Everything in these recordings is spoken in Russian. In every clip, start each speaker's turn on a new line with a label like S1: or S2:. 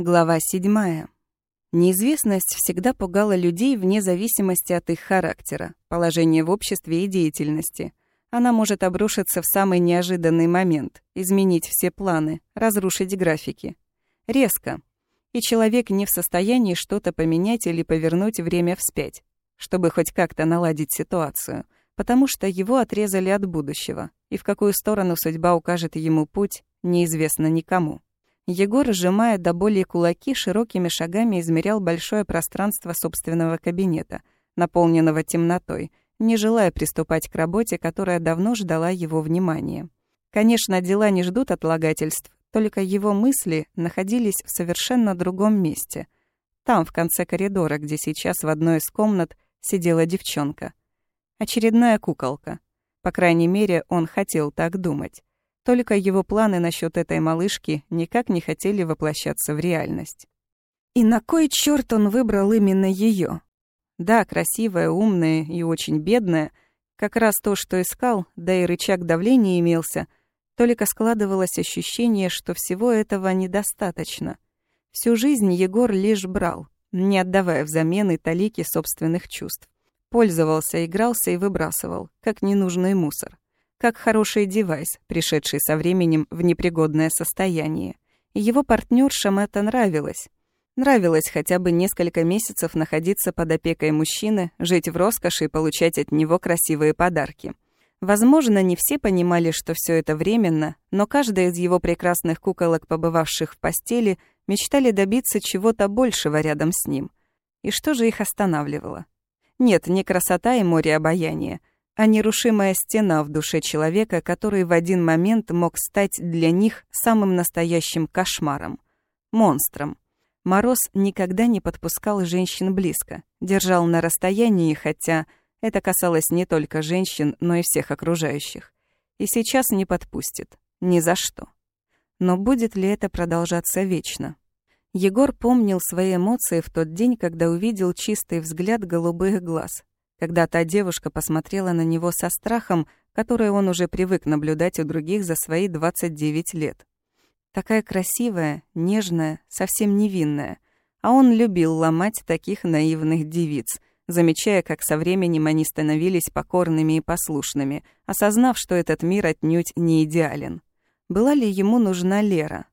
S1: Глава седьмая. Неизвестность всегда пугала людей вне зависимости от их характера, положения в обществе и деятельности. Она может обрушиться в самый неожиданный момент, изменить все планы, разрушить графики. Резко. И человек не в состоянии что-то поменять или повернуть время вспять, чтобы хоть как-то наладить ситуацию, потому что его отрезали от будущего, и в какую сторону судьба укажет ему путь, неизвестно никому. Егор, сжимая до боли кулаки, широкими шагами измерял большое пространство собственного кабинета, наполненного темнотой, не желая приступать к работе, которая давно ждала его внимания. Конечно, дела не ждут отлагательств, только его мысли находились в совершенно другом месте. Там, в конце коридора, где сейчас в одной из комнат сидела девчонка. Очередная куколка. По крайней мере, он хотел так думать. Только его планы насчет этой малышки никак не хотели воплощаться в реальность. И на кой черт он выбрал именно ее? Да, красивая, умная и очень бедная, как раз то, что искал, да и рычаг давления имелся, только складывалось ощущение, что всего этого недостаточно. Всю жизнь Егор лишь брал, не отдавая взамен и талики собственных чувств. Пользовался, игрался и выбрасывал, как ненужный мусор как хороший девайс, пришедший со временем в непригодное состояние. Его партнершам это нравилось. Нравилось хотя бы несколько месяцев находиться под опекой мужчины, жить в роскоши и получать от него красивые подарки. Возможно, не все понимали, что все это временно, но каждая из его прекрасных куколок, побывавших в постели, мечтали добиться чего-то большего рядом с ним. И что же их останавливало? Нет, не красота и море обаяния, а нерушимая стена в душе человека, который в один момент мог стать для них самым настоящим кошмаром, монстром. Мороз никогда не подпускал женщин близко, держал на расстоянии, хотя это касалось не только женщин, но и всех окружающих. И сейчас не подпустит. Ни за что. Но будет ли это продолжаться вечно? Егор помнил свои эмоции в тот день, когда увидел чистый взгляд голубых глаз, когда та девушка посмотрела на него со страхом, который он уже привык наблюдать у других за свои 29 лет. Такая красивая, нежная, совсем невинная. А он любил ломать таких наивных девиц, замечая, как со временем они становились покорными и послушными, осознав, что этот мир отнюдь не идеален. Была ли ему нужна Лера?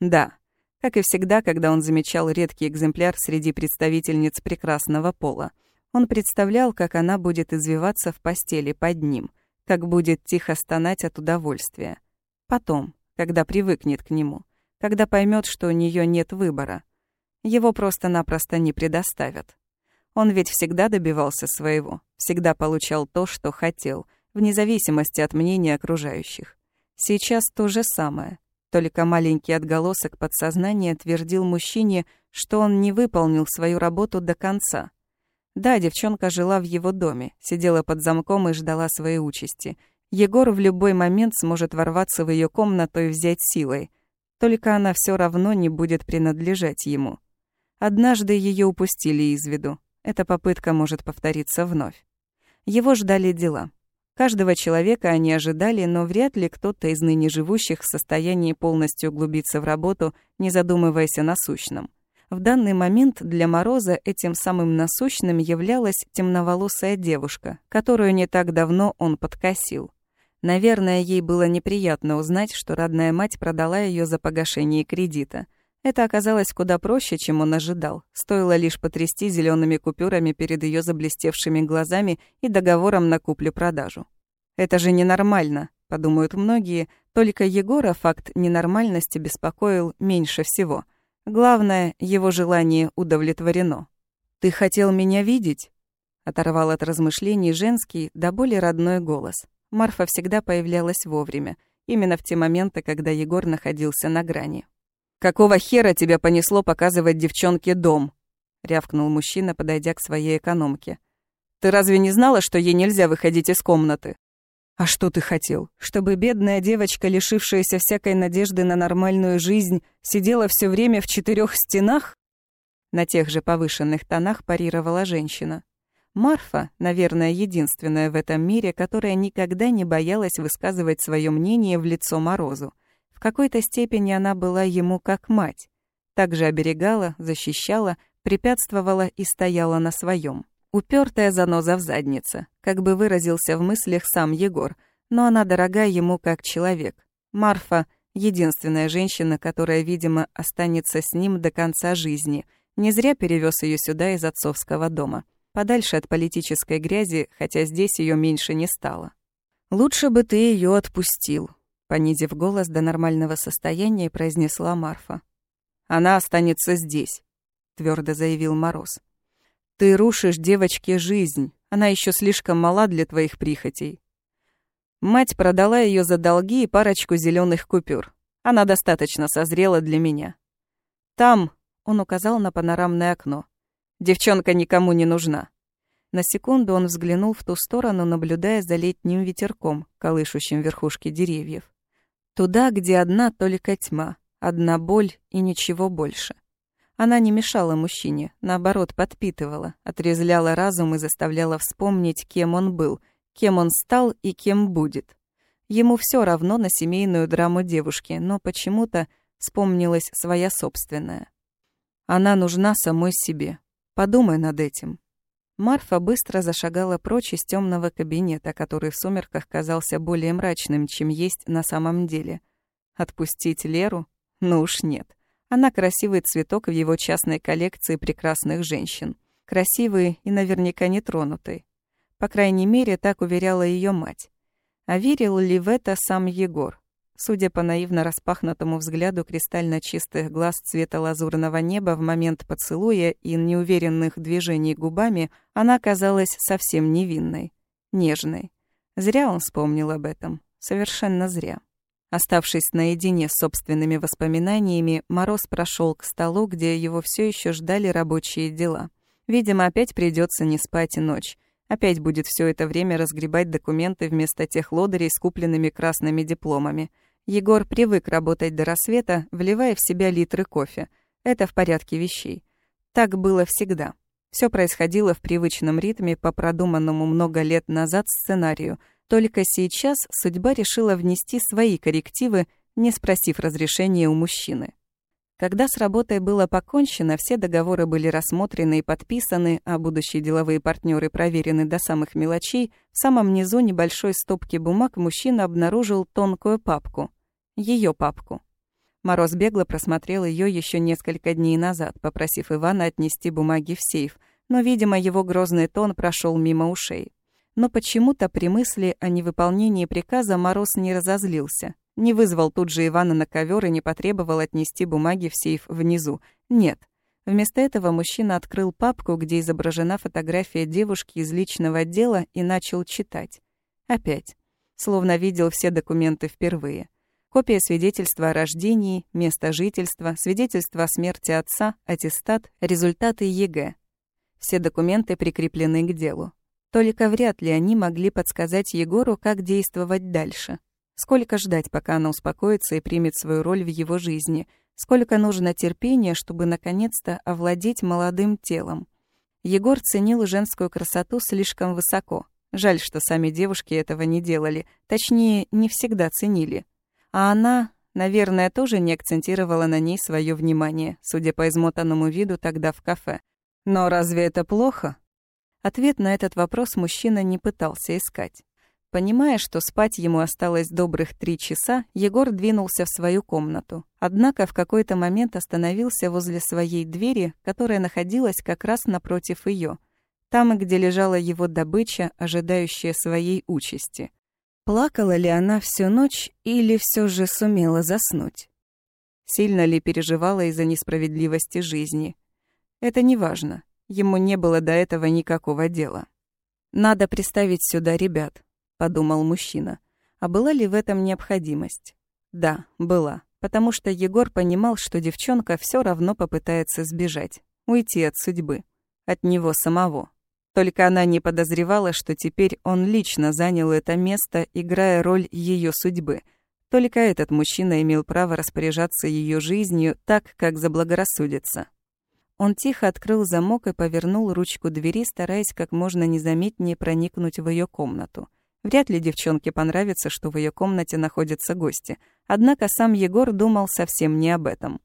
S1: Да. Как и всегда, когда он замечал редкий экземпляр среди представительниц прекрасного пола — он представлял, как она будет извиваться в постели под ним, как будет тихо стонать от удовольствия. Потом, когда привыкнет к нему, когда поймет, что у нее нет выбора. Его просто-напросто не предоставят. Он ведь всегда добивался своего, всегда получал то, что хотел, вне зависимости от мнения окружающих. Сейчас то же самое. Только маленький отголосок подсознания твердил мужчине, что он не выполнил свою работу до конца — да, девчонка жила в его доме, сидела под замком и ждала своей участи. Егор в любой момент сможет ворваться в ее комнату и взять силой. Только она все равно не будет принадлежать ему. Однажды ее упустили из виду. Эта попытка может повториться вновь. Его ждали дела. Каждого человека они ожидали, но вряд ли кто-то из ныне живущих в состоянии полностью углубиться в работу, не задумываясь о насущном. В данный момент для Мороза этим самым насущным являлась темноволосая девушка, которую не так давно он подкосил. Наверное, ей было неприятно узнать, что родная мать продала ее за погашение кредита. Это оказалось куда проще, чем он ожидал. Стоило лишь потрясти зелеными купюрами перед ее заблестевшими глазами и договором на куплю-продажу. «Это же ненормально», — подумают многие, только Егора факт ненормальности беспокоил меньше всего — Главное, его желание удовлетворено. «Ты хотел меня видеть?» Оторвал от размышлений женский, до боли родной голос. Марфа всегда появлялась вовремя, именно в те моменты, когда Егор находился на грани. «Какого хера тебя понесло показывать девчонке дом?» — рявкнул мужчина, подойдя к своей экономке. «Ты разве не знала, что ей нельзя выходить из комнаты?» «А что ты хотел? Чтобы бедная девочка, лишившаяся всякой надежды на нормальную жизнь, сидела все время в четырех стенах?» На тех же повышенных тонах парировала женщина. Марфа, наверное, единственная в этом мире, которая никогда не боялась высказывать свое мнение в лицо Морозу. В какой-то степени она была ему как мать. также оберегала, защищала, препятствовала и стояла на своем. Упертая заноза в заднице, как бы выразился в мыслях сам Егор, но она дорога ему как человек. Марфа — единственная женщина, которая, видимо, останется с ним до конца жизни. Не зря перевез ее сюда из отцовского дома. Подальше от политической грязи, хотя здесь ее меньше не стало. «Лучше бы ты ее отпустил», — понизив голос до нормального состояния, произнесла Марфа. «Она останется здесь», — твердо заявил Мороз. «Ты рушишь девочке жизнь. Она еще слишком мала для твоих прихотей. Мать продала ее за долги и парочку зеленых купюр. Она достаточно созрела для меня. Там, он указал на панорамное окно. Девчонка никому не нужна. На секунду он взглянул в ту сторону, наблюдая за летним ветерком, колышущим верхушки деревьев. Туда, где одна только тьма, одна боль и ничего больше. Она не мешала мужчине, наоборот, подпитывала, отрезляла разум и заставляла вспомнить, кем он был — кем он стал и кем будет. Ему все равно на семейную драму девушки, но почему-то вспомнилась своя собственная. Она нужна самой себе. Подумай над этим. Марфа быстро зашагала прочь из темного кабинета, который в сумерках казался более мрачным, чем есть на самом деле. Отпустить Леру? Ну уж нет. Она красивый цветок в его частной коллекции прекрасных женщин. Красивый и наверняка нетронутый. По крайней мере, так уверяла ее мать. А верил ли в это сам Егор? Судя по наивно распахнутому взгляду кристально чистых глаз цвета лазурного неба в момент поцелуя и неуверенных движений губами, она казалась совсем невинной, нежной. Зря он вспомнил об этом. Совершенно зря. Оставшись наедине с собственными воспоминаниями, Мороз прошел к столу, где его все еще ждали рабочие дела. Видимо, опять придется не спать ночь. Опять будет все это время разгребать документы вместо тех лодырей с купленными красными дипломами. Егор привык работать до рассвета, вливая в себя литры кофе. Это в порядке вещей. Так было всегда. Все происходило в привычном ритме по продуманному много лет назад сценарию. Только сейчас судьба решила внести свои коррективы, не спросив разрешения у мужчины. Когда с работой было покончено, все договоры были рассмотрены и подписаны, а будущие деловые партнеры проверены до самых мелочей, в самом низу небольшой стопки бумаг мужчина обнаружил тонкую папку. Ее папку. Мороз бегло просмотрел ее еще несколько дней назад, попросив Ивана отнести бумаги в сейф, но, видимо, его грозный тон прошел мимо ушей. Но почему-то при мысли о невыполнении приказа Мороз не разозлился. Не вызвал тут же Ивана на ковер и не потребовал отнести бумаги в сейф внизу. Нет. Вместо этого мужчина открыл папку, где изображена фотография девушки из личного отдела и начал читать. Опять. Словно видел все документы впервые. Копия свидетельства о рождении, место жительства, свидетельство о смерти отца, аттестат, результаты ЕГЭ. Все документы прикреплены к делу. Только вряд ли они могли подсказать Егору, как действовать дальше. Сколько ждать, пока она успокоится и примет свою роль в его жизни? Сколько нужно терпения, чтобы наконец-то овладеть молодым телом? Егор ценил женскую красоту слишком высоко. Жаль, что сами девушки этого не делали, точнее, не всегда ценили. А она, наверное, тоже не акцентировала на ней свое внимание, судя по измотанному виду тогда в кафе. Но разве это плохо? Ответ на этот вопрос мужчина не пытался искать. Понимая, что спать ему осталось добрых три часа, Егор двинулся в свою комнату. Однако в какой-то момент остановился возле своей двери, которая находилась как раз напротив ее, там, где лежала его добыча, ожидающая своей участи. Плакала ли она всю ночь или все же сумела заснуть? Сильно ли переживала из-за несправедливости жизни? Это не важно. Ему не было до этого никакого дела. Надо приставить сюда ребят, подумал мужчина. А была ли в этом необходимость? Да, была, потому что Егор понимал, что девчонка все равно попытается сбежать, уйти от судьбы, от него самого. Только она не подозревала, что теперь он лично занял это место, играя роль ее судьбы. Только этот мужчина имел право распоряжаться ее жизнью так, как заблагорассудится. Он тихо открыл замок и повернул ручку двери, стараясь как можно незаметнее проникнуть в ее комнату. Вряд ли девчонке понравится, что в ее комнате находятся гости. Однако сам Егор думал совсем не об этом.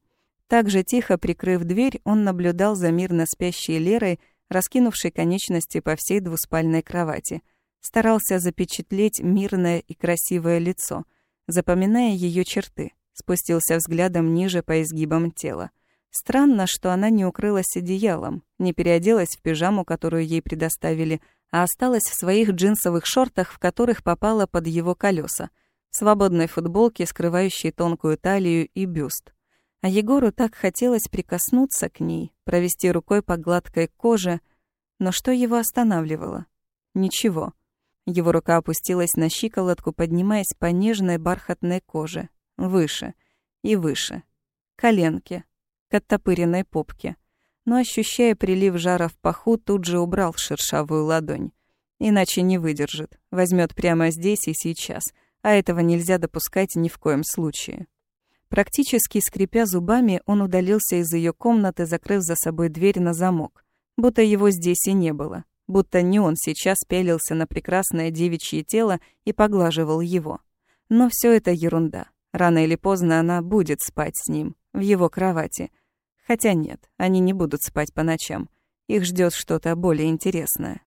S1: Также тихо прикрыв дверь, он наблюдал за мирно спящей Лерой, раскинувшей конечности по всей двуспальной кровати. Старался запечатлеть мирное и красивое лицо, запоминая ее черты. Спустился взглядом ниже по изгибам тела. Странно, что она не укрылась одеялом, не переоделась в пижаму, которую ей предоставили, а осталась в своих джинсовых шортах, в которых попала под его колеса, свободной футболке, скрывающей тонкую талию и бюст. А Егору так хотелось прикоснуться к ней, провести рукой по гладкой коже, но что его останавливало? Ничего. Его рука опустилась на щиколотку, поднимаясь по нежной бархатной коже, выше и выше, коленке, к оттопыренной попке. Но, ощущая прилив жара в паху, тут же убрал шершавую ладонь. Иначе не выдержит, возьмет прямо здесь и сейчас, а этого нельзя допускать ни в коем случае. Практически скрипя зубами, он удалился из ее комнаты, закрыв за собой дверь на замок. Будто его здесь и не было. Будто не он сейчас пялился на прекрасное девичье тело и поглаживал его. Но все это ерунда. Рано или поздно она будет спать с ним, в его кровати. Хотя нет, они не будут спать по ночам. Их ждет что-то более интересное.